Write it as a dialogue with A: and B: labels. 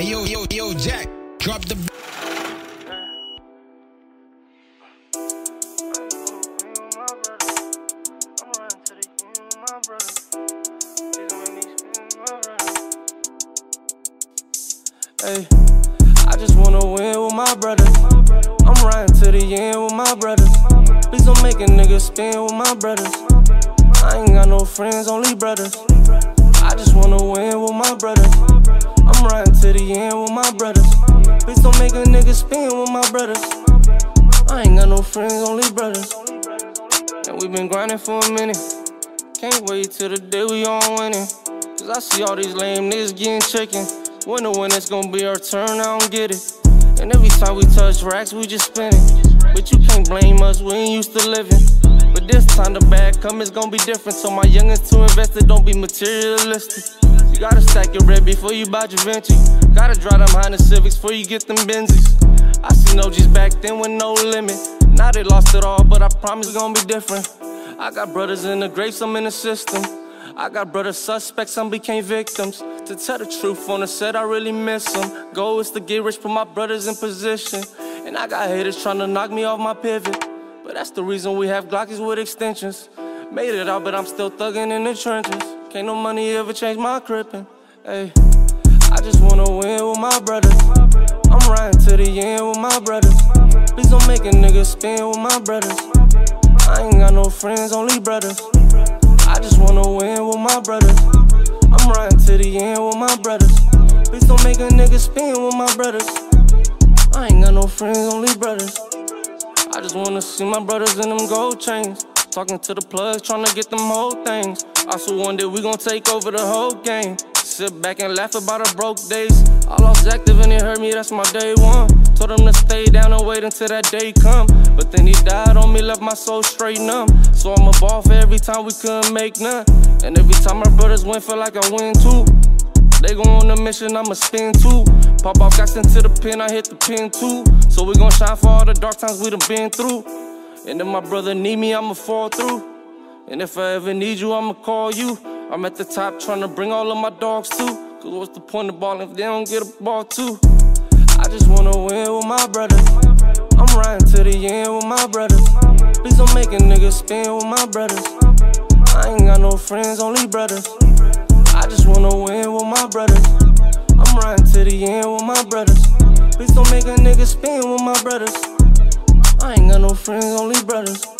A: Hey yo, yo, yo, Jack, drop the.
B: Hey, I just wanna win with my brothers. I'm riding to the end with my brothers. Please don't make a nigga spin with my brothers. I ain't got no friends, only brothers. I just wanna win with my brothers. I'm riding to the end with my brothers. Please don't make a nigga spin with my brothers. I ain't got no friends, only brothers. And we been grinding for a minute. Can't wait till the day we all winning. Cause I see all these lame niggas getting chicken. Wonder when it's gonna be our turn, I don't get it. And every time we touch racks, we just spinning. But you can't blame us, we ain't used to living. But this time the bad come, it's gonna be different. So my youngins to invested, don't be materialistic. Gotta stack your red before you buy Givenchy. Gotta drive them Honda Civics before you get them Benzies. I seen OGs back then with no limit. Now they lost it all, but I promise it's gonna be different. I got brothers in the grave, some in the system. I got brothers suspects, some became victims. To tell the truth on the set, I really miss them. Goal is to get rich, put my brothers in position. And I got haters trying to knock me off my pivot. But that's the reason we have Glockies with extensions. Made it out, but I'm still thugging in the trenches. Can't no money ever change my crippin'. Hey, I just wanna win with my brothers. I'm riding to the end with my brothers. Please don't make a nigga spin with my brothers. I ain't got no friends, only brothers. I just wanna win with my brothers. I'm riding to the end with my brothers. Please don't make a nigga spin with my brothers. I ain't got no friends, only brothers. I just wanna see my brothers in them gold chains. Talking to the plugs, trying to get them whole things. I swear one day we gon' take over the whole game. Sit back and laugh about our broke days. I lost active and it hurt me, that's my day one. Told him to stay down and wait until that day come. But then he died on me, left my soul straight numb. So I'm a ball for every time we couldn't make none. And every time my brothers win, feel like I win too. They go on a mission, I'ma spin too. Pop off, got sent to the pin, I hit the pin too. So we gon' shine for all the dark times we done been through. And if my brother need me, I'ma fall through. And if I ever need you, I'ma call you. I'm at the top trying to bring all of my dogs too. Cause what's the point of balling if they don't get a ball too? I just wanna win with my brothers. I'm riding to the end with my brothers. Please don't make a nigga spin with my brothers. I ain't got no friends, only brothers. I just wanna win with my brothers. I'm riding to the end with my brothers. Please don't make a nigga spin with my brothers. I ain't got no friends, only brothers.